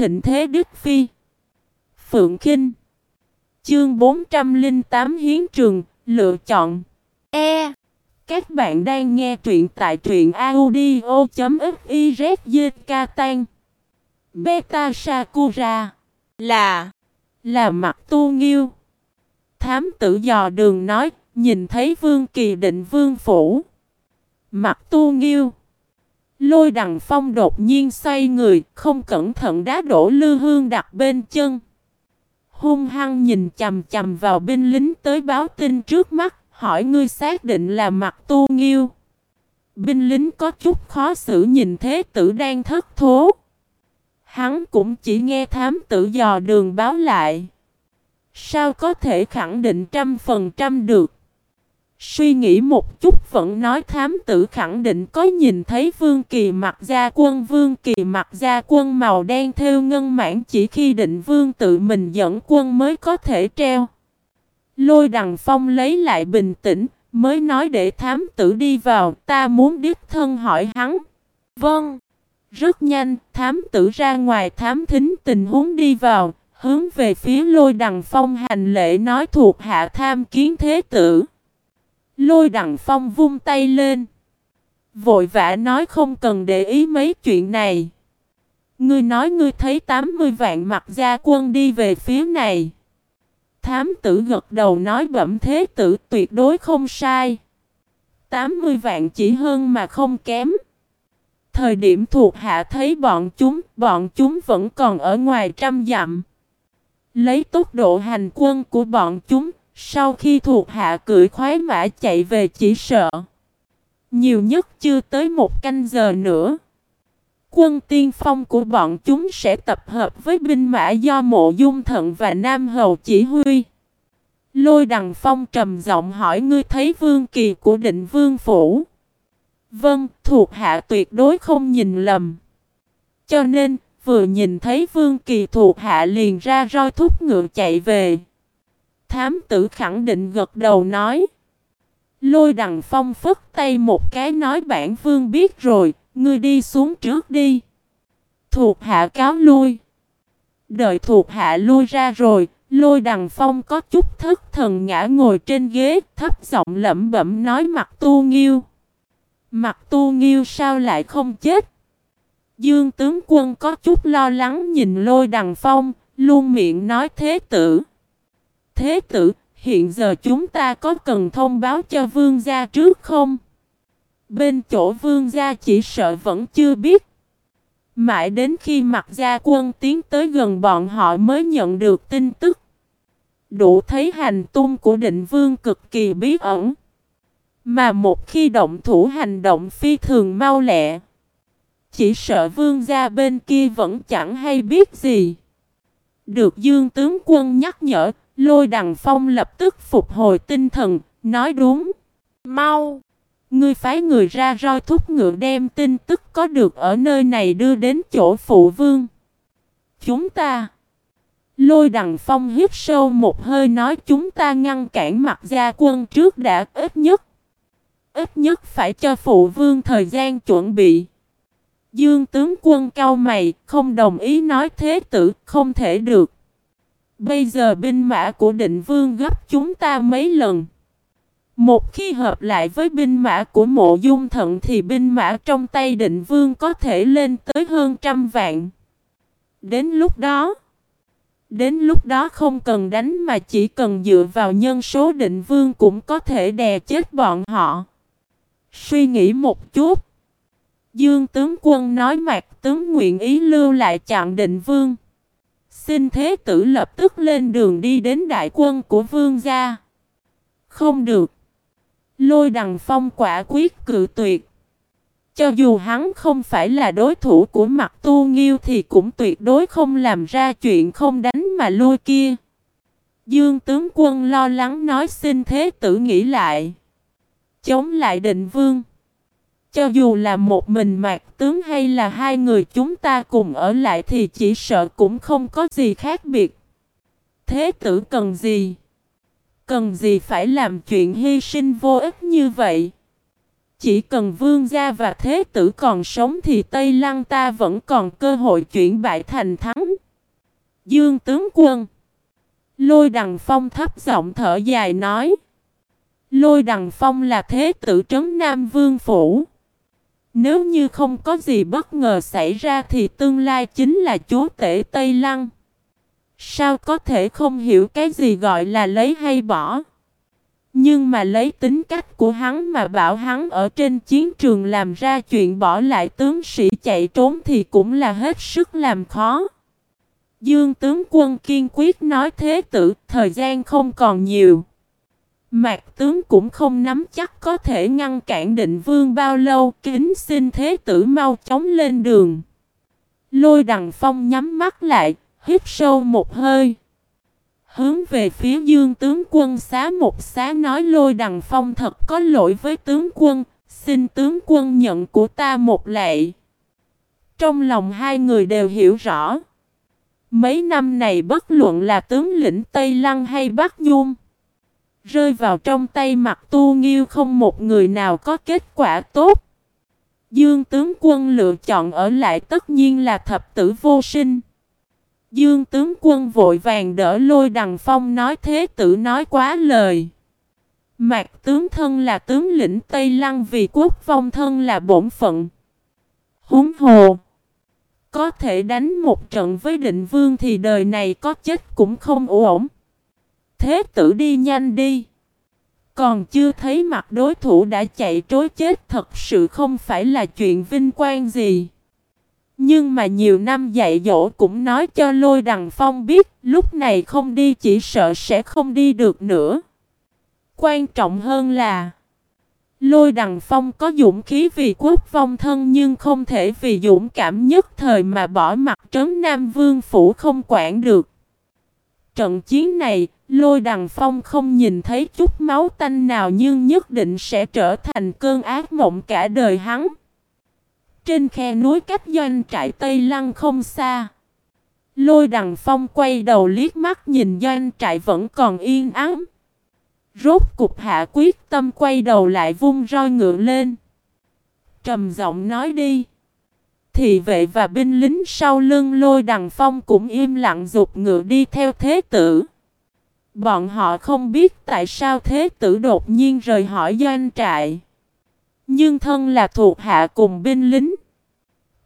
thịnh thế Đức Phi. Phượng Kinh. Chương 408 Hiến Trường, Lựa chọn. E. Các bạn đang nghe truyện tại truyện audio.fiz tan. Beta Sakura. Là. Là mặt tu nghiêu. Thám tử dò đường nói, Nhìn thấy Vương Kỳ định Vương Phủ. Mặt tu nghiêu. Lôi đằng phong đột nhiên xoay người, Không cẩn thận đá đổ lư hương đặt bên chân. Hung hăng nhìn chầm chầm vào binh lính tới báo tin trước mắt, Hỏi ngươi xác định là mặt tu nghiêu. Binh lính có chút khó xử nhìn thế tử đang thất thố. Hắn cũng chỉ nghe thám tử dò đường báo lại. Sao có thể khẳng định trăm phần trăm được? Suy nghĩ một chút vẫn nói thám tử khẳng định có nhìn thấy Vương Kỳ mặc gia quân Vương Kỳ mặc gia quân màu đen theo ngân mãn chỉ khi định Vương tự mình dẫn quân mới có thể treo. Lôi đằng phong lấy lại bình tĩnh, mới nói để thám tử đi vào, ta muốn đích thân hỏi hắn. Vâng. Rất nhanh, thám tử ra ngoài thám thính tình huống đi vào, hướng về phía lôi đằng phong hành lễ nói thuộc hạ tham kiến thế tử. Lôi đằng phong vung tay lên. Vội vã nói không cần để ý mấy chuyện này. Ngươi nói ngươi thấy 80 vạn mặt gia quân đi về phía này. Thám tử gật đầu nói bẩm thế tử tuyệt đối không sai. 80 vạn chỉ hơn mà không kém. Thời điểm thuộc hạ thấy bọn chúng, bọn chúng vẫn còn ở ngoài trăm dặm. Lấy tốc độ hành quân của bọn chúng, sau khi thuộc hạ cưỡi khoái mã chạy về chỉ sợ. Nhiều nhất chưa tới một canh giờ nữa. Quân tiên phong của bọn chúng sẽ tập hợp với binh mã do mộ dung thận và Nam Hầu chỉ huy. Lôi đằng phong trầm giọng hỏi ngươi thấy vương kỳ của định vương phủ. Vâng, thuộc hạ tuyệt đối không nhìn lầm. Cho nên, vừa nhìn thấy vương kỳ thuộc hạ liền ra roi thúc ngựa chạy về. Thám tử khẳng định gật đầu nói. Lôi đằng phong phất tay một cái nói bản vương biết rồi, ngươi đi xuống trước đi. Thuộc hạ cáo lui. Đợi thuộc hạ lui ra rồi, lôi đằng phong có chút thất thần ngã ngồi trên ghế, thấp giọng lẩm bẩm nói mặt tu nghiêu. Mặt tu nghiêu sao lại không chết? Dương tướng quân có chút lo lắng nhìn lôi đằng phong, luôn miệng nói thế tử. Thế tử, hiện giờ chúng ta có cần thông báo cho vương gia trước không? Bên chỗ vương gia chỉ sợ vẫn chưa biết. Mãi đến khi mặt gia quân tiến tới gần bọn họ mới nhận được tin tức. Đủ thấy hành tung của định vương cực kỳ bí ẩn. Mà một khi động thủ hành động phi thường mau lẹ. Chỉ sợ vương gia bên kia vẫn chẳng hay biết gì. Được dương tướng quân nhắc nhở, Lôi đằng phong lập tức phục hồi tinh thần, nói đúng. Mau! Ngươi phái người ra roi thúc ngựa đem tin tức có được ở nơi này đưa đến chỗ phụ vương. Chúng ta! Lôi đằng phong hít sâu một hơi nói chúng ta ngăn cản mặt gia quân trước đã ít nhất. Ít nhất phải cho phụ vương thời gian chuẩn bị. Dương tướng quân cao mày, không đồng ý nói thế tử, không thể được. Bây giờ binh mã của định vương gấp chúng ta mấy lần. Một khi hợp lại với binh mã của mộ dung thận thì binh mã trong tay định vương có thể lên tới hơn trăm vạn. Đến lúc đó, đến lúc đó không cần đánh mà chỉ cần dựa vào nhân số định vương cũng có thể đè chết bọn họ. Suy nghĩ một chút. Dương tướng quân nói mạc tướng nguyện ý lưu lại chặn định vương. Xin thế tử lập tức lên đường đi đến đại quân của vương gia. Không được. Lôi đằng phong quả quyết cự tuyệt. Cho dù hắn không phải là đối thủ của mặt tu nghiêu thì cũng tuyệt đối không làm ra chuyện không đánh mà lôi kia. Dương tướng quân lo lắng nói xin thế tử nghĩ lại. Chống lại định vương. Cho dù là một mình mạc tướng hay là hai người chúng ta cùng ở lại thì chỉ sợ cũng không có gì khác biệt. Thế tử cần gì? Cần gì phải làm chuyện hy sinh vô ích như vậy? Chỉ cần vương gia và thế tử còn sống thì Tây Lăng ta vẫn còn cơ hội chuyển bại thành thắng. Dương tướng quân Lôi đằng phong thấp giọng thở dài nói Lôi đằng phong là thế tử trấn Nam Vương Phủ nếu như không có gì bất ngờ xảy ra thì tương lai chính là chúa tể Tây Lăng. Sao có thể không hiểu cái gì gọi là lấy hay bỏ? Nhưng mà lấy tính cách của hắn mà bảo hắn ở trên chiến trường làm ra chuyện bỏ lại tướng sĩ chạy trốn thì cũng là hết sức làm khó. Dương tướng quân kiên quyết nói thế tử, thời gian không còn nhiều. Mạc tướng cũng không nắm chắc có thể ngăn cản định vương bao lâu, kính xin thế tử mau chóng lên đường. Lôi đằng phong nhắm mắt lại, hít sâu một hơi. Hướng về phía dương tướng quân xá một xá nói lôi đằng phong thật có lỗi với tướng quân, xin tướng quân nhận của ta một lệ. Trong lòng hai người đều hiểu rõ. Mấy năm này bất luận là tướng lĩnh Tây Lăng hay Bắc Nhung Rơi vào trong tay mặt tu nghiêu không một người nào có kết quả tốt. Dương tướng quân lựa chọn ở lại tất nhiên là thập tử vô sinh. Dương tướng quân vội vàng đỡ lôi đằng phong nói thế tử nói quá lời. Mạc tướng thân là tướng lĩnh Tây Lăng vì quốc vong thân là bổn phận. Húng hồ, có thể đánh một trận với định vương thì đời này có chết cũng không ổn. Thế tử đi nhanh đi. Còn chưa thấy mặt đối thủ đã chạy trối chết, thật sự không phải là chuyện vinh quang gì. Nhưng mà nhiều năm dạy dỗ cũng nói cho lôi đằng phong biết, lúc này không đi chỉ sợ sẽ không đi được nữa. Quan trọng hơn là, Lôi đằng phong có dũng khí vì quốc vong thân nhưng không thể vì dũng cảm nhất thời mà bỏ mặt trấn Nam Vương Phủ không quản được. Trận chiến này, lôi đằng phong không nhìn thấy chút máu tanh nào nhưng nhất định sẽ trở thành cơn ác mộng cả đời hắn. Trên khe núi cách doanh trại Tây Lăng không xa. Lôi đằng phong quay đầu liếc mắt nhìn doanh trại vẫn còn yên ắng. Rốt cục hạ quyết tâm quay đầu lại vung roi ngựa lên. Trầm giọng nói đi. Thị vệ và binh lính sau lưng lôi đằng phong cũng im lặng dục ngựa đi theo thế tử. Bọn họ không biết tại sao thế tử đột nhiên rời hỏi doanh trại. Nhưng thân là thuộc hạ cùng binh lính.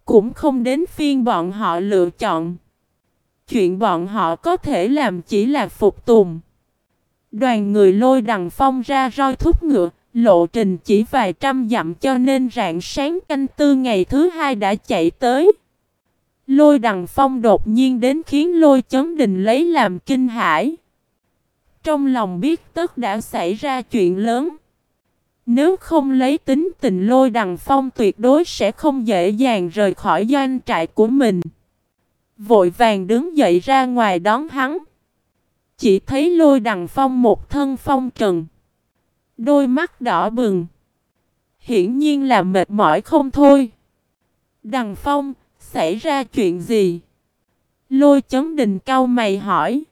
Cũng không đến phiên bọn họ lựa chọn. Chuyện bọn họ có thể làm chỉ là phục tùng. Đoàn người lôi đằng phong ra roi thúc ngựa, lộ trình chỉ vài trăm dặm cho nên rạng sáng canh tư ngày thứ hai đã chạy tới. Lôi đằng phong đột nhiên đến khiến lôi chấn đình lấy làm kinh hãi. Trong lòng biết tất đã xảy ra chuyện lớn. Nếu không lấy tính tình lôi đằng phong tuyệt đối sẽ không dễ dàng rời khỏi doanh trại của mình. Vội vàng đứng dậy ra ngoài đón hắn. Chỉ thấy lôi đằng phong một thân phong trần. Đôi mắt đỏ bừng. Hiển nhiên là mệt mỏi không thôi. Đằng phong, xảy ra chuyện gì? Lôi chấn đình cau mày hỏi.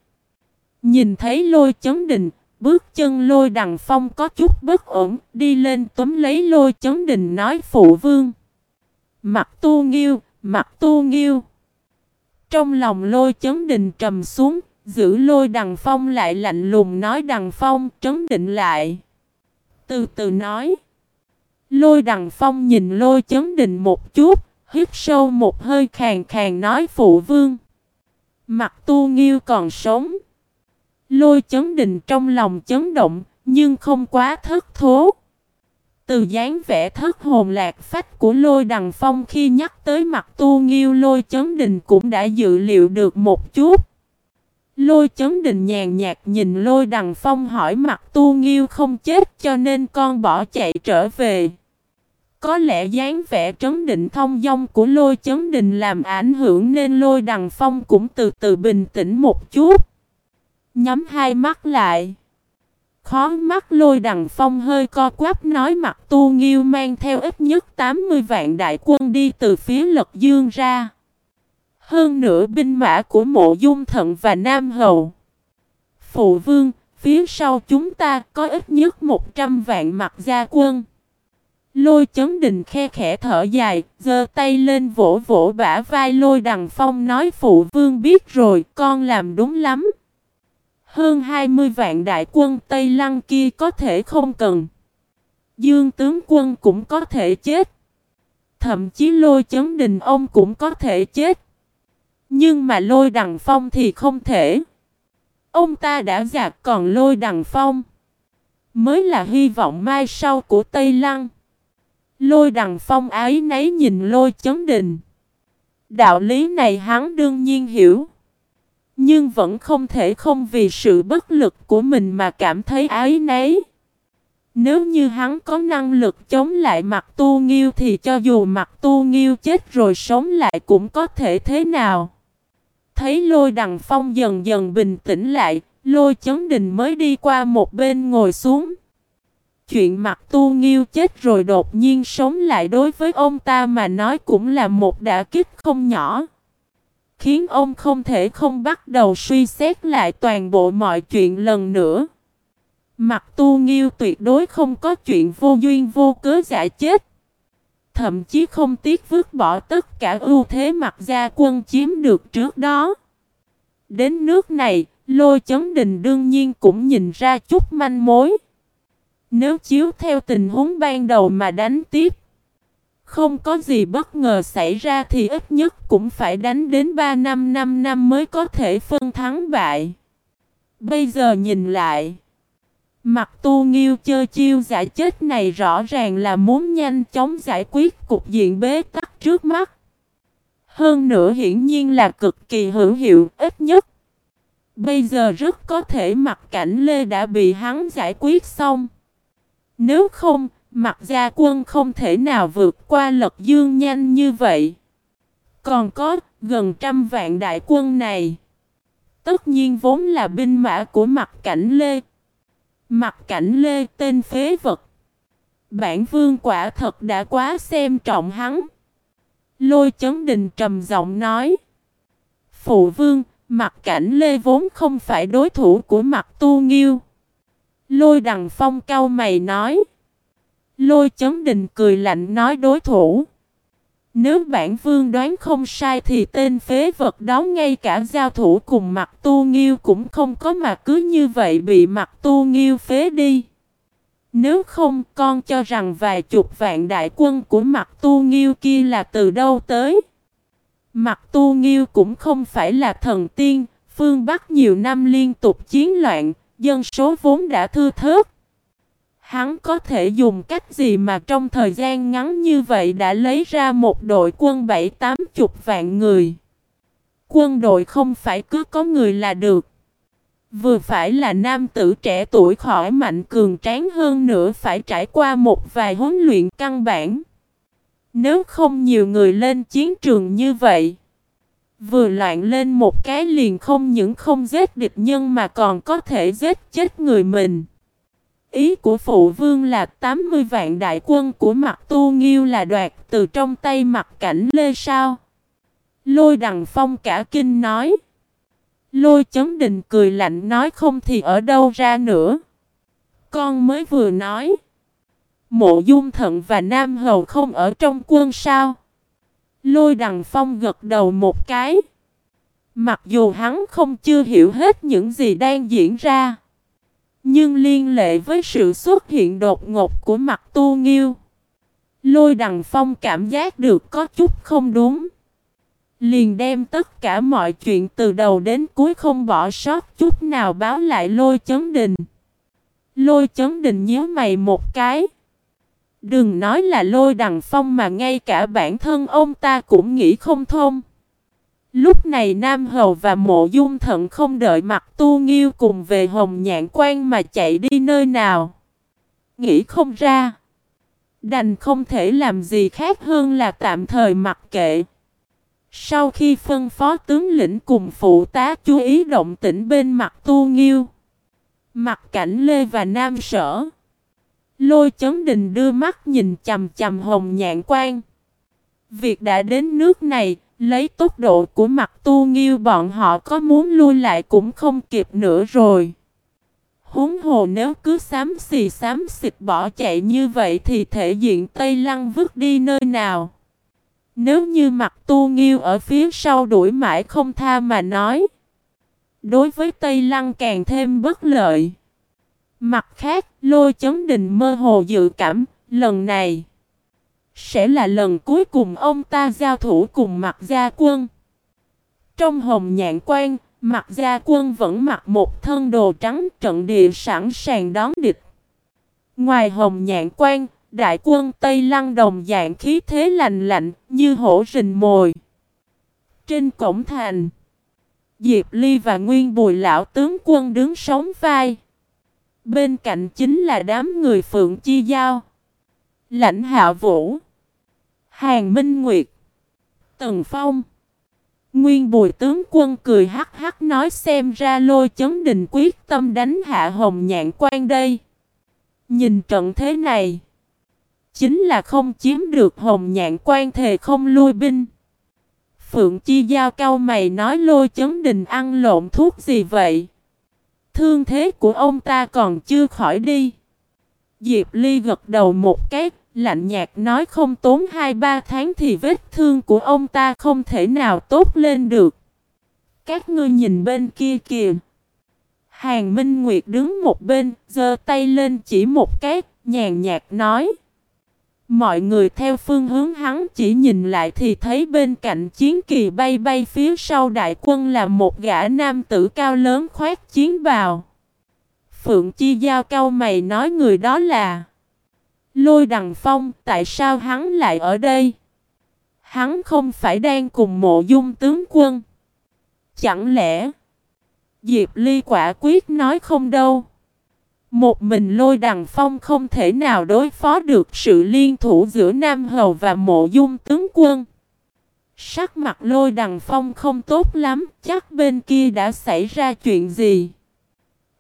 Nhìn thấy lôi chấn đình, bước chân lôi đằng phong có chút bất ổn, đi lên túm lấy lôi chấn đình nói phụ vương. Mặt tu nghiêu, mặt tu nghiêu. Trong lòng lôi chấn đình trầm xuống, Giữ lôi đằng phong lại lạnh lùng nói đằng phong trấn định lại. Từ từ nói. Lôi đằng phong nhìn lôi chấn định một chút, hít sâu một hơi khàn khàn nói phụ vương. Mặt tu nghiêu còn sống. Lôi chấn định trong lòng chấn động, nhưng không quá thất thố. Từ dáng vẻ thất hồn lạc phách của lôi đằng phong khi nhắc tới mặt tu nghiêu lôi chấn Đình cũng đã dự liệu được một chút. Lôi chấn đình nhàn nhạt nhìn lôi đằng phong hỏi mặt tu nghiêu không chết cho nên con bỏ chạy trở về. Có lẽ dáng vẻ trấn định thông dong của lôi chấn đình làm ảnh hưởng nên lôi đằng phong cũng từ từ bình tĩnh một chút. Nhắm hai mắt lại. Khó mắt lôi đằng phong hơi co quắp nói mặt tu nghiêu mang theo ít nhất 80 vạn đại quân đi từ phía lật dương ra. Hơn nữa binh mã của mộ dung thận và Nam Hầu. Phụ vương, phía sau chúng ta có ít nhất 100 vạn mặt gia quân. Lôi chấn đình khe khẽ thở dài, giơ tay lên vỗ vỗ bả vai lôi đằng phong nói phụ vương biết rồi, con làm đúng lắm. Hơn 20 vạn đại quân Tây Lăng kia có thể không cần. Dương tướng quân cũng có thể chết. Thậm chí lôi chấn đình ông cũng có thể chết. Nhưng mà lôi đằng phong thì không thể. Ông ta đã già còn lôi đằng phong. Mới là hy vọng mai sau của Tây Lăng. Lôi đằng phong ái nấy nhìn lôi chấn đình. Đạo lý này hắn đương nhiên hiểu. Nhưng vẫn không thể không vì sự bất lực của mình mà cảm thấy ái nấy. Nếu như hắn có năng lực chống lại mặt tu nghiêu thì cho dù mặt tu nghiêu chết rồi sống lại cũng có thể thế nào. Thấy lôi đằng phong dần dần bình tĩnh lại, lôi chấn đình mới đi qua một bên ngồi xuống. Chuyện mặt tu nghiêu chết rồi đột nhiên sống lại đối với ông ta mà nói cũng là một đả kích không nhỏ. Khiến ông không thể không bắt đầu suy xét lại toàn bộ mọi chuyện lần nữa. Mặt tu nghiêu tuyệt đối không có chuyện vô duyên vô cớ giả chết. Thậm chí không tiếc vứt bỏ tất cả ưu thế mặt gia quân chiếm được trước đó. Đến nước này, lôi chấn đình đương nhiên cũng nhìn ra chút manh mối. Nếu chiếu theo tình huống ban đầu mà đánh tiếp, không có gì bất ngờ xảy ra thì ít nhất cũng phải đánh đến 3 năm 5 năm mới có thể phân thắng bại. Bây giờ nhìn lại, mặt tu nghiêu chơi chiêu giả chết này rõ ràng là muốn nhanh chóng giải quyết cục diện bế tắc trước mắt. Hơn nữa hiển nhiên là cực kỳ hữu hiệu ít nhất. Bây giờ rất có thể mặt cảnh Lê đã bị hắn giải quyết xong. Nếu không, mặt gia quân không thể nào vượt qua lật dương nhanh như vậy. Còn có gần trăm vạn đại quân này. Tất nhiên vốn là binh mã của mặt cảnh Lê. Mặt cảnh Lê tên phế vật. Bản vương quả thật đã quá xem trọng hắn. Lôi chấn đình trầm giọng nói. Phụ vương, mặt cảnh Lê vốn không phải đối thủ của mặt tu nghiêu. Lôi đằng phong cao mày nói. Lôi chấn đình cười lạnh nói đối thủ. Nếu bản vương đoán không sai thì tên phế vật đó ngay cả giao thủ cùng mặt tu nghiêu cũng không có mà cứ như vậy bị mặt tu nghiêu phế đi. Nếu không con cho rằng vài chục vạn đại quân của mặt tu nghiêu kia là từ đâu tới. Mặt tu nghiêu cũng không phải là thần tiên, phương Bắc nhiều năm liên tục chiến loạn, dân số vốn đã thưa thớt. Hắn có thể dùng cách gì mà trong thời gian ngắn như vậy đã lấy ra một đội quân bảy, tám chục vạn người. Quân đội không phải cứ có người là được. Vừa phải là nam tử trẻ tuổi khỏi mạnh cường tráng hơn nữa phải trải qua một vài huấn luyện căn bản. Nếu không nhiều người lên chiến trường như vậy. Vừa loạn lên một cái liền không những không giết địch nhân mà còn có thể giết chết người mình. Ý của phụ vương là 80 vạn đại quân của mặt tu nghiêu là đoạt từ trong tay mặt cảnh lê sao. Lôi đằng phong cả kinh nói. Lôi chấn đình cười lạnh nói không thì ở đâu ra nữa. Con mới vừa nói. Mộ dung thận và Nam Hầu không ở trong quân sao. Lôi đằng phong gật đầu một cái. Mặc dù hắn không chưa hiểu hết những gì đang diễn ra. Nhưng liên lệ với sự xuất hiện đột ngột của mặt tu nghiêu. Lôi đằng phong cảm giác được có chút không đúng. Liền đem tất cả mọi chuyện từ đầu đến cuối không bỏ sót chút nào báo lại lôi chấn đình. Lôi chấn đình nhớ mày một cái. Đừng nói là lôi đằng phong mà ngay cả bản thân ông ta cũng nghĩ không thông. Lúc này Nam Hầu và Mộ Dung Thận không đợi mặt tu nghiêu cùng về Hồng Nhạn Quan mà chạy đi nơi nào. Nghĩ không ra. Đành không thể làm gì khác hơn là tạm thời mặc kệ. Sau khi phân phó tướng lĩnh cùng phụ tá chú ý động tĩnh bên mặt tu nghiêu. Mặt cảnh Lê và Nam Sở. Lôi chấn đình đưa mắt nhìn chầm chầm hồng nhạn quan. Việc đã đến nước này, lấy tốc độ của mặt tu nghiêu bọn họ có muốn lui lại cũng không kịp nữa rồi. Huống hồ nếu cứ xám xì xám xịt bỏ chạy như vậy thì thể diện Tây Lăng vứt đi nơi nào. Nếu như mặt tu nghiêu ở phía sau đuổi mãi không tha mà nói. Đối với Tây Lăng càng thêm bất lợi. Mặt khác, lôi chấn đình mơ hồ dự cảm, lần này sẽ là lần cuối cùng ông ta giao thủ cùng mặt gia quân. Trong hồng nhạn quan, mặt gia quân vẫn mặc một thân đồ trắng trận địa sẵn sàng đón địch. Ngoài hồng nhạn quan, đại quân Tây Lăng đồng dạng khí thế lành lạnh như hổ rình mồi. Trên cổng thành, Diệp Ly và Nguyên Bùi lão tướng quân đứng sóng vai. Bên cạnh chính là đám người Phượng Chi Giao. Lãnh Hạ Vũ. Hàng Minh Nguyệt. Tần Phong. Nguyên bùi tướng quân cười hắc hắc nói xem ra lôi chấn đình quyết tâm đánh hạ hồng nhạn quan đây. Nhìn trận thế này. Chính là không chiếm được hồng nhạn quan thề không lui binh. Phượng Chi Giao cao mày nói lôi chấn đình ăn lộn thuốc gì vậy? Thương thế của ông ta còn chưa khỏi đi. Diệp Ly gật đầu một cái, lạnh nhạt nói không tốn 2-3 tháng thì vết thương của ông ta không thể nào tốt lên được. Các ngươi nhìn bên kia kìa. Hàng Minh Nguyệt đứng một bên, giơ tay lên chỉ một cái, nhàn nhạt nói. Mọi người theo phương hướng hắn chỉ nhìn lại thì thấy bên cạnh chiến kỳ bay bay phía sau đại quân là một gã nam tử cao lớn khoét chiến bào. Phượng Chi Giao cao mày nói người đó là Lôi Đằng Phong, tại sao hắn lại ở đây? Hắn không phải đang cùng mộ dung tướng quân. Chẳng lẽ Diệp Ly quả quyết nói không đâu. Một mình lôi đằng phong không thể nào đối phó được sự liên thủ giữa Nam Hầu và mộ dung tướng quân. Sắc mặt lôi đằng phong không tốt lắm, chắc bên kia đã xảy ra chuyện gì.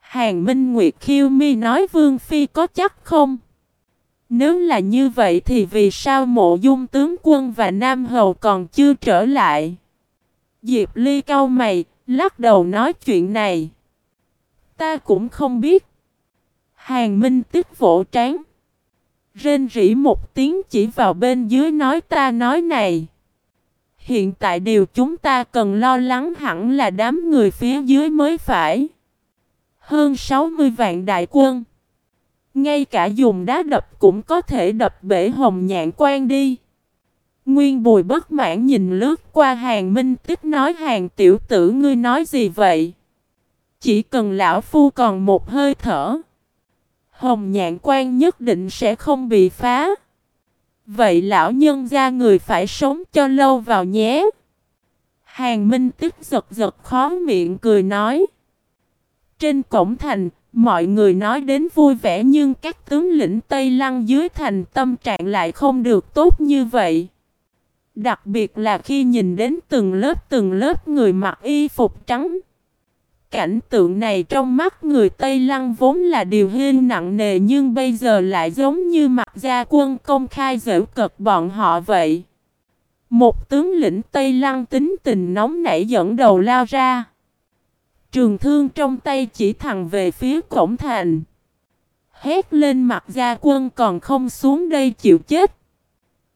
Hàng Minh Nguyệt khiêu mi nói Vương Phi có chắc không? Nếu là như vậy thì vì sao mộ dung tướng quân và Nam Hầu còn chưa trở lại? Diệp Ly cau mày, lắc đầu nói chuyện này. Ta cũng không biết. Hàng Minh tức vỗ trán. Rên rỉ một tiếng chỉ vào bên dưới nói ta nói này. Hiện tại điều chúng ta cần lo lắng hẳn là đám người phía dưới mới phải. Hơn 60 vạn đại quân. Ngay cả dùng đá đập cũng có thể đập bể hồng nhạn quan đi. Nguyên bùi bất mãn nhìn lướt qua hàng minh tích nói hàng tiểu tử ngươi nói gì vậy? Chỉ cần lão phu còn một hơi thở. Hồng nhạn quan nhất định sẽ không bị phá. Vậy lão nhân gia người phải sống cho lâu vào nhé. Hàng minh tức giật giật khó miệng cười nói. Trên cổng thành, Mọi người nói đến vui vẻ nhưng các tướng lĩnh Tây Lăng dưới thành tâm trạng lại không được tốt như vậy. Đặc biệt là khi nhìn đến từng lớp từng lớp người mặc y phục trắng. Cảnh tượng này trong mắt người Tây Lăng vốn là điều hên nặng nề nhưng bây giờ lại giống như mặt gia quân công khai dễu cợt bọn họ vậy. Một tướng lĩnh Tây Lăng tính tình nóng nảy dẫn đầu lao ra. Trường thương trong tay chỉ thẳng về phía cổng thành. Hét lên mặt gia quân còn không xuống đây chịu chết.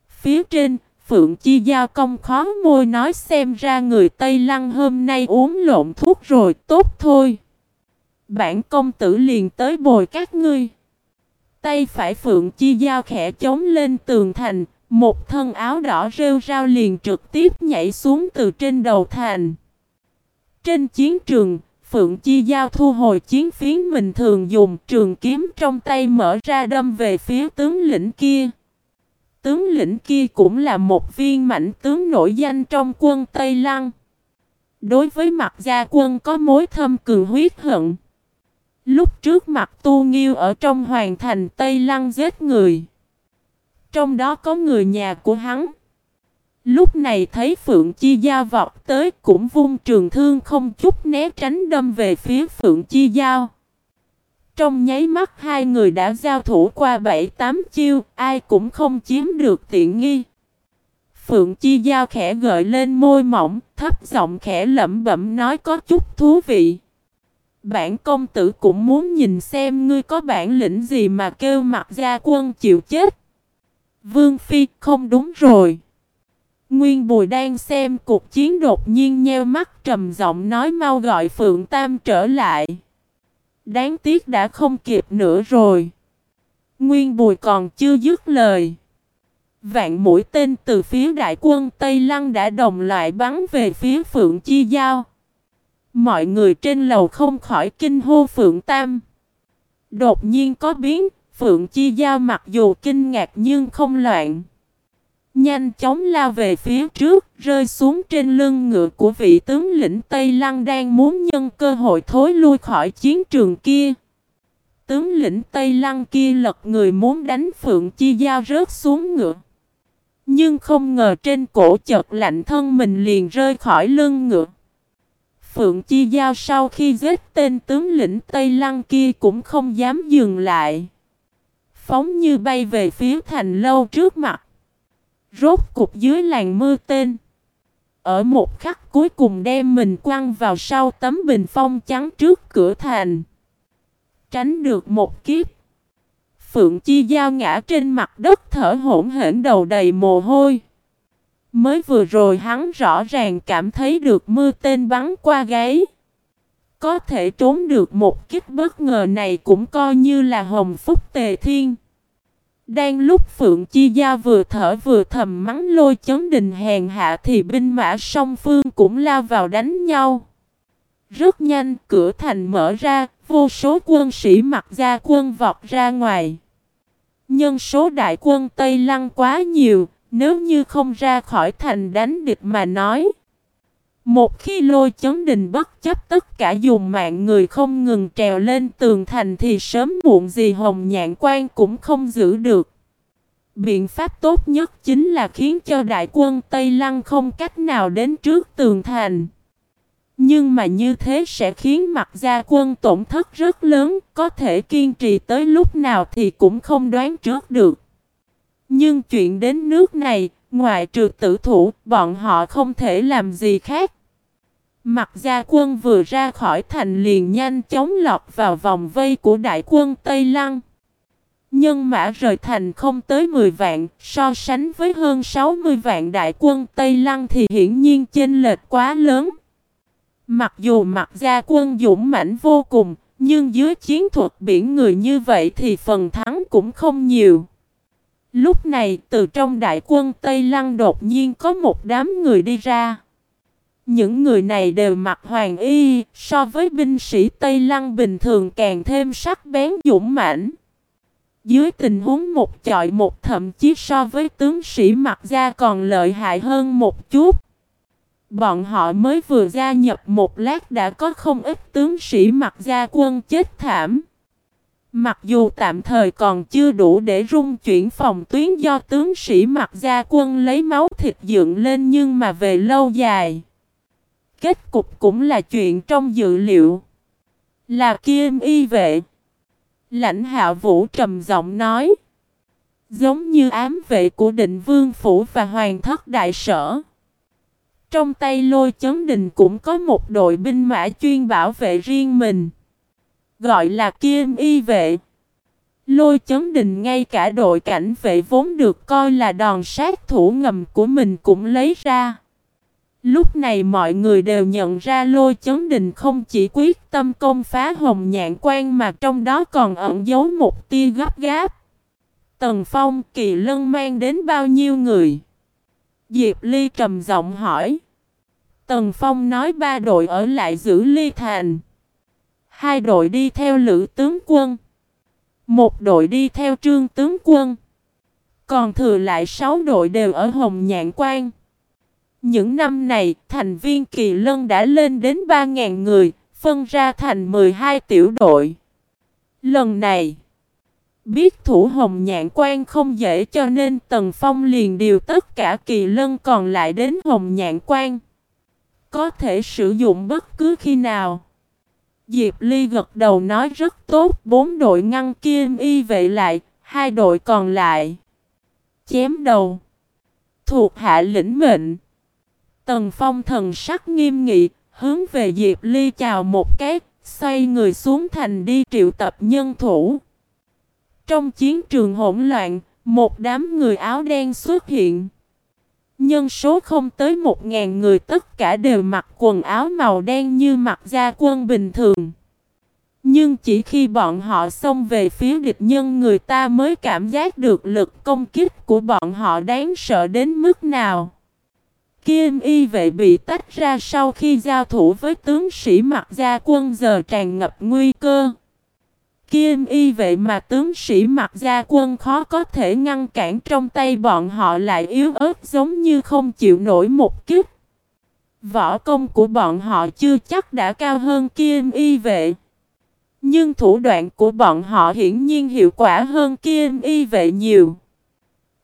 Phía trên, Phượng Chi Giao công khó môi nói xem ra người Tây Lăng hôm nay uống lộn thuốc rồi, tốt thôi. Bản công tử liền tới bồi các ngươi. Tay phải Phượng Chi Giao khẽ chống lên tường thành, một thân áo đỏ rêu rao liền trực tiếp nhảy xuống từ trên đầu thành. Trên chiến trường, Phượng Chi Giao thu hồi chiến phiến mình thường dùng trường kiếm trong tay mở ra đâm về phía tướng lĩnh kia. Tướng lĩnh kia cũng là một viên mảnh tướng nổi danh trong quân Tây Lăng. Đối với mặt gia quân có mối thâm cường huyết hận. Lúc trước mặt tu nghiêu ở trong hoàng thành Tây Lăng giết người. Trong đó có người nhà của hắn. Lúc này thấy Phượng Chi Giao vọt tới cũng vung trường thương không chút né tránh đâm về phía Phượng Chi Giao. Trong nháy mắt hai người đã giao thủ qua bảy tám chiêu, ai cũng không chiếm được tiện nghi. Phượng Chi Giao khẽ gợi lên môi mỏng, thấp giọng khẽ lẩm bẩm nói có chút thú vị. Bản công tử cũng muốn nhìn xem ngươi có bản lĩnh gì mà kêu mặt gia quân chịu chết. Vương Phi không đúng rồi. Nguyên Bùi đang xem cuộc chiến đột nhiên nheo mắt trầm giọng nói mau gọi Phượng Tam trở lại. Đáng tiếc đã không kịp nữa rồi. Nguyên Bùi còn chưa dứt lời. Vạn mũi tên từ phía đại quân Tây Lăng đã đồng loại bắn về phía Phượng Chi Giao. Mọi người trên lầu không khỏi kinh hô Phượng Tam. Đột nhiên có biến, Phượng Chi Giao mặc dù kinh ngạc nhưng không loạn. Nhanh chóng lao về phía trước, rơi xuống trên lưng ngựa của vị tướng lĩnh Tây Lăng đang muốn nhân cơ hội thối lui khỏi chiến trường kia. Tướng lĩnh Tây Lăng kia lật người muốn đánh Phượng Chi Giao rớt xuống ngựa. Nhưng không ngờ trên cổ chợt lạnh thân mình liền rơi khỏi lưng ngựa. Phượng Chi Giao sau khi giết tên tướng lĩnh Tây Lăng kia cũng không dám dừng lại. Phóng như bay về phía thành lâu trước mặt. Rốt cục dưới làn mưa tên. Ở một khắc cuối cùng đem mình quăng vào sau tấm bình phong trắng trước cửa thành. Tránh được một kiếp. Phượng Chi Giao ngã trên mặt đất thở hổn hển đầu đầy mồ hôi. Mới vừa rồi hắn rõ ràng cảm thấy được mưa tên bắn qua gáy. Có thể trốn được một kích bất ngờ này cũng coi như là hồng phúc tề thiên. Đang lúc Phượng Chi Gia vừa thở vừa thầm mắng lôi chấn đình hèn hạ thì binh mã song phương cũng lao vào đánh nhau. Rất nhanh cửa thành mở ra, vô số quân sĩ mặc gia quân vọt ra ngoài. Nhân số đại quân Tây Lăng quá nhiều, nếu như không ra khỏi thành đánh địch mà nói. Một khi lôi chấn đình bất chấp tất cả dùng mạng người không ngừng trèo lên tường thành thì sớm muộn gì hồng nhạn quan cũng không giữ được. Biện pháp tốt nhất chính là khiến cho đại quân Tây Lăng không cách nào đến trước tường thành. Nhưng mà như thế sẽ khiến mặt gia quân tổn thất rất lớn, có thể kiên trì tới lúc nào thì cũng không đoán trước được. Nhưng chuyện đến nước này, ngoại trừ tử thủ, bọn họ không thể làm gì khác. Mặt gia quân vừa ra khỏi thành liền nhanh chóng lọt vào vòng vây của đại quân Tây Lăng. Nhân mã rời thành không tới 10 vạn, so sánh với hơn 60 vạn đại quân Tây Lăng thì hiển nhiên chênh lệch quá lớn. Mặc dù mặt gia quân dũng mãnh vô cùng, nhưng dưới chiến thuật biển người như vậy thì phần thắng cũng không nhiều. Lúc này từ trong đại quân Tây Lăng đột nhiên có một đám người đi ra. Những người này đều mặc hoàng y, so với binh sĩ Tây Lăng bình thường càng thêm sắc bén dũng mãnh. Dưới tình huống một chọi một thậm chí so với tướng sĩ mặc gia còn lợi hại hơn một chút. Bọn họ mới vừa gia nhập một lát đã có không ít tướng sĩ mặc gia quân chết thảm. Mặc dù tạm thời còn chưa đủ để rung chuyển phòng tuyến do tướng sĩ mặc gia quân lấy máu thịt dựng lên nhưng mà về lâu dài. Kết cục cũng là chuyện trong dự liệu. Là kim y vệ. Lãnh hạ vũ trầm giọng nói. Giống như ám vệ của định vương phủ và hoàng thất đại sở. Trong tay lôi chấn đình cũng có một đội binh mã chuyên bảo vệ riêng mình. Gọi là kim y vệ. Lôi chấn đình ngay cả đội cảnh vệ vốn được coi là đòn sát thủ ngầm của mình cũng lấy ra. Lúc này mọi người đều nhận ra lôi chấn đình không chỉ quyết tâm công phá hồng nhạn quan mà trong đó còn ẩn giấu một tia gấp gáp. Tần Phong, kỳ lân mang đến bao nhiêu người? Diệp Ly trầm giọng hỏi. Tần Phong nói ba đội ở lại giữ Ly Thành. Hai đội đi theo Lữ tướng quân. Một đội đi theo Trương tướng quân. Còn thừa lại sáu đội đều ở Hồng Nhạn Quan. Những năm này, thành viên kỳ lân đã lên đến 3.000 người, phân ra thành 12 tiểu đội. Lần này, biết thủ hồng nhạn quan không dễ cho nên Tần Phong liền điều tất cả kỳ lân còn lại đến hồng nhạn quan. Có thể sử dụng bất cứ khi nào. Diệp Ly gật đầu nói rất tốt, bốn đội ngăn kim y vệ lại, hai đội còn lại. Chém đầu. Thuộc hạ lĩnh mệnh. Tần Phong thần sắc nghiêm nghị, hướng về Diệp Ly chào một cái, Xoay người xuống thành đi triệu tập nhân thủ. Trong chiến trường hỗn loạn, một đám người áo đen xuất hiện. Nhân số không tới một ngàn người tất cả đều mặc quần áo màu đen như mặc gia quân bình thường. Nhưng chỉ khi bọn họ xông về phía địch nhân người ta mới cảm giác được lực công kích của bọn họ đáng sợ đến mức nào. Kim y vệ bị tách ra sau khi giao thủ với tướng sĩ mặc gia quân giờ tràn ngập nguy cơ. Kim y vệ mà tướng sĩ mặc gia quân khó có thể ngăn cản trong tay bọn họ lại yếu ớt giống như không chịu nổi một kích. Võ công của bọn họ chưa chắc đã cao hơn kim y vệ. Nhưng thủ đoạn của bọn họ hiển nhiên hiệu quả hơn kim y vệ nhiều.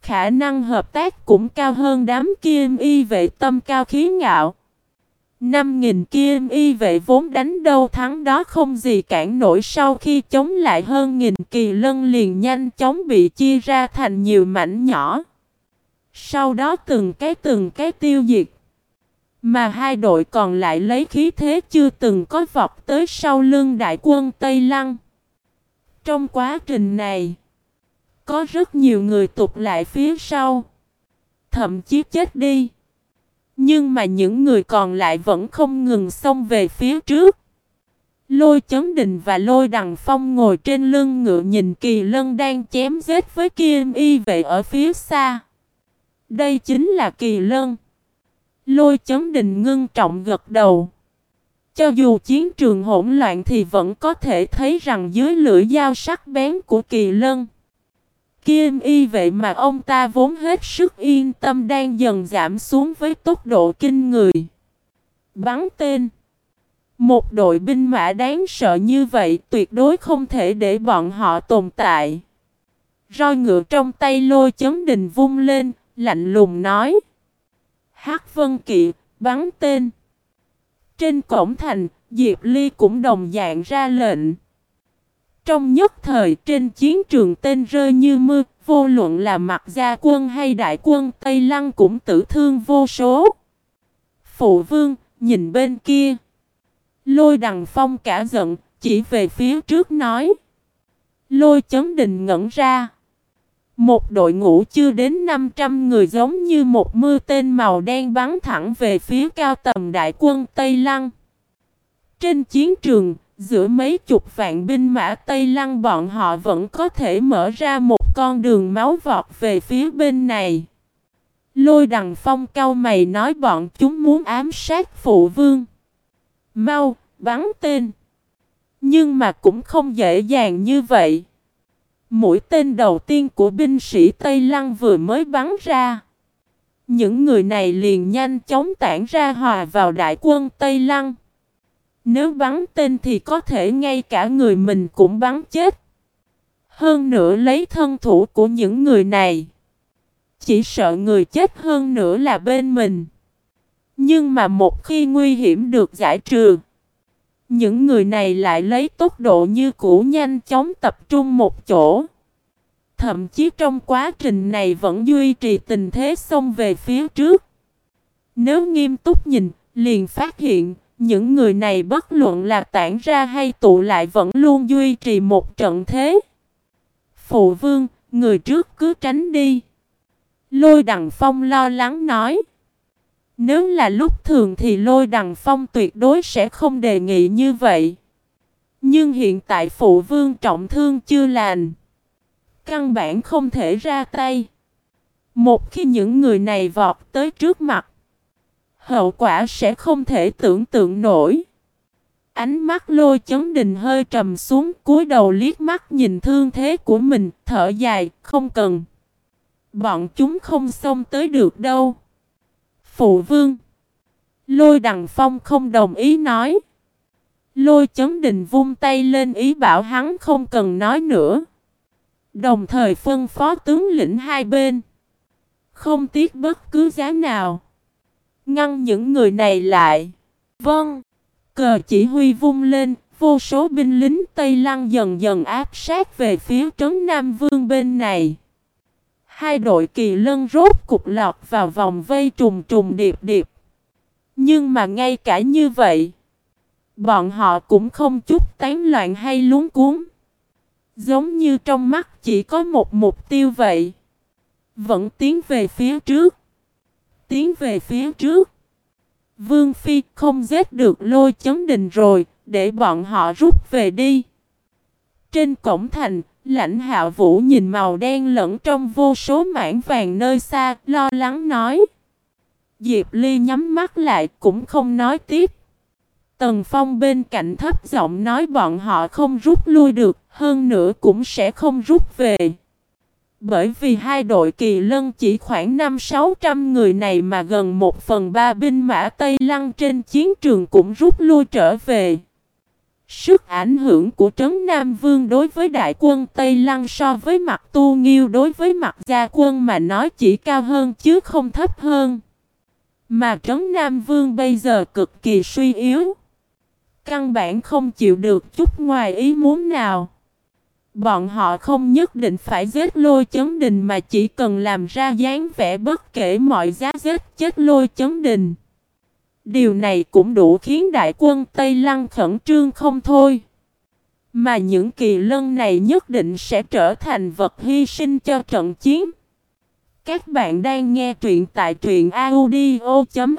Khả năng hợp tác cũng cao hơn đám kim y vệ tâm cao khí ngạo. Năm nghìn kim y vệ vốn đánh đâu thắng đó không gì cản nổi sau khi chống lại hơn nghìn kỳ lân liền nhanh chóng bị chia ra thành nhiều mảnh nhỏ. Sau đó từng cái từng cái tiêu diệt. Mà hai đội còn lại lấy khí thế chưa từng có vọt tới sau lưng đại quân Tây Lăng. Trong quá trình này, có rất nhiều người tụt lại phía sau. Thậm chí chết đi. Nhưng mà những người còn lại vẫn không ngừng xông về phía trước. Lôi chấn đình và lôi đằng phong ngồi trên lưng ngựa nhìn kỳ lân đang chém giết với kim y vệ ở phía xa. Đây chính là kỳ lân. Lôi chấn đình ngưng trọng gật đầu. Cho dù chiến trường hỗn loạn thì vẫn có thể thấy rằng dưới lưỡi dao sắc bén của kỳ lân. Kim y vậy mà ông ta vốn hết sức yên tâm đang dần giảm xuống với tốc độ kinh người. Bắn tên. Một đội binh mã đáng sợ như vậy tuyệt đối không thể để bọn họ tồn tại. Roi ngựa trong tay lôi chấn đình vung lên, lạnh lùng nói. hát Vân Kỵ, bắn tên. Trên cổng thành, Diệp Ly cũng đồng dạng ra lệnh. Trong nhất thời trên chiến trường tên rơi như mưa, vô luận là mặt gia quân hay đại quân Tây Lăng cũng tử thương vô số. Phụ vương, nhìn bên kia. Lôi đằng phong cả giận, chỉ về phía trước nói. Lôi chấn đình ngẩn ra. Một đội ngũ chưa đến 500 người giống như một mưa tên màu đen bắn thẳng về phía cao tầm đại quân Tây Lăng. Trên chiến trường, giữa mấy chục vạn binh mã Tây Lăng bọn họ vẫn có thể mở ra một con đường máu vọt về phía bên này. Lôi đằng phong cao mày nói bọn chúng muốn ám sát phụ vương. Mau, bắn tên. Nhưng mà cũng không dễ dàng như vậy. Mũi tên đầu tiên của binh sĩ Tây Lăng vừa mới bắn ra. Những người này liền nhanh chóng tản ra hòa vào đại quân Tây Lăng. Nếu bắn tên thì có thể ngay cả người mình cũng bắn chết. Hơn nữa lấy thân thủ của những người này. Chỉ sợ người chết hơn nữa là bên mình. Nhưng mà một khi nguy hiểm được giải trừ. Những người này lại lấy tốc độ như cũ nhanh chóng tập trung một chỗ. Thậm chí trong quá trình này vẫn duy trì tình thế xông về phía trước. Nếu nghiêm túc nhìn, liền phát hiện, những người này bất luận là tản ra hay tụ lại vẫn luôn duy trì một trận thế. Phụ vương, người trước cứ tránh đi. Lôi đằng phong lo lắng nói. Nếu là lúc thường thì lôi đằng phong tuyệt đối sẽ không đề nghị như vậy. Nhưng hiện tại phụ vương trọng thương chưa lành. Căn bản không thể ra tay. Một khi những người này vọt tới trước mặt. Hậu quả sẽ không thể tưởng tượng nổi. Ánh mắt lôi chấn đình hơi trầm xuống cúi đầu liếc mắt nhìn thương thế của mình, thở dài, không cần. Bọn chúng không xông tới được đâu. Phụ vương. Lôi đằng phong không đồng ý nói. Lôi chấn đình vung tay lên ý bảo hắn không cần nói nữa. Đồng thời phân phó tướng lĩnh hai bên. Không tiếc bất cứ giá nào. Ngăn những người này lại. Vâng. Cờ chỉ huy vung lên, vô số binh lính Tây Lăng dần dần áp sát về phía trấn Nam Vương bên này. Hai đội kỳ lân rốt cục lọt vào vòng vây trùng trùng điệp điệp. Nhưng mà ngay cả như vậy, Bọn họ cũng không chút tán loạn hay luống cuốn. Giống như trong mắt chỉ có một mục tiêu vậy. Vẫn tiến về phía trước. Tiến về phía trước. Vương Phi không giết được lôi chấn đình rồi, để bọn họ rút về đi. Trên cổng thành, lãnh hạ vũ nhìn màu đen lẫn trong vô số mảng vàng nơi xa, lo lắng nói. Diệp Ly nhắm mắt lại cũng không nói tiếp. Tần Phong bên cạnh thấp giọng nói bọn họ không rút lui được, hơn nữa cũng sẽ không rút về. Bởi vì hai đội kỳ lân chỉ khoảng 5-600 người này mà gần 1 phần 3 binh mã Tây Lăng trên chiến trường cũng rút lui trở về. Sức ảnh hưởng của Trấn Nam Vương đối với đại quân Tây Lăng so với mặt tu nghiêu đối với mặt gia quân mà nói chỉ cao hơn chứ không thấp hơn. Mà Trấn Nam Vương bây giờ cực kỳ suy yếu. Căn bản không chịu được chút ngoài ý muốn nào. Bọn họ không nhất định phải giết lôi chấn đình mà chỉ cần làm ra dáng vẻ bất kể mọi giá giết chết lôi chấn đình. Điều này cũng đủ khiến đại quân Tây Lăng khẩn trương không thôi. Mà những kỳ lân này nhất định sẽ trở thành vật hy sinh cho trận chiến. Các bạn đang nghe truyện tại truyện audio.fif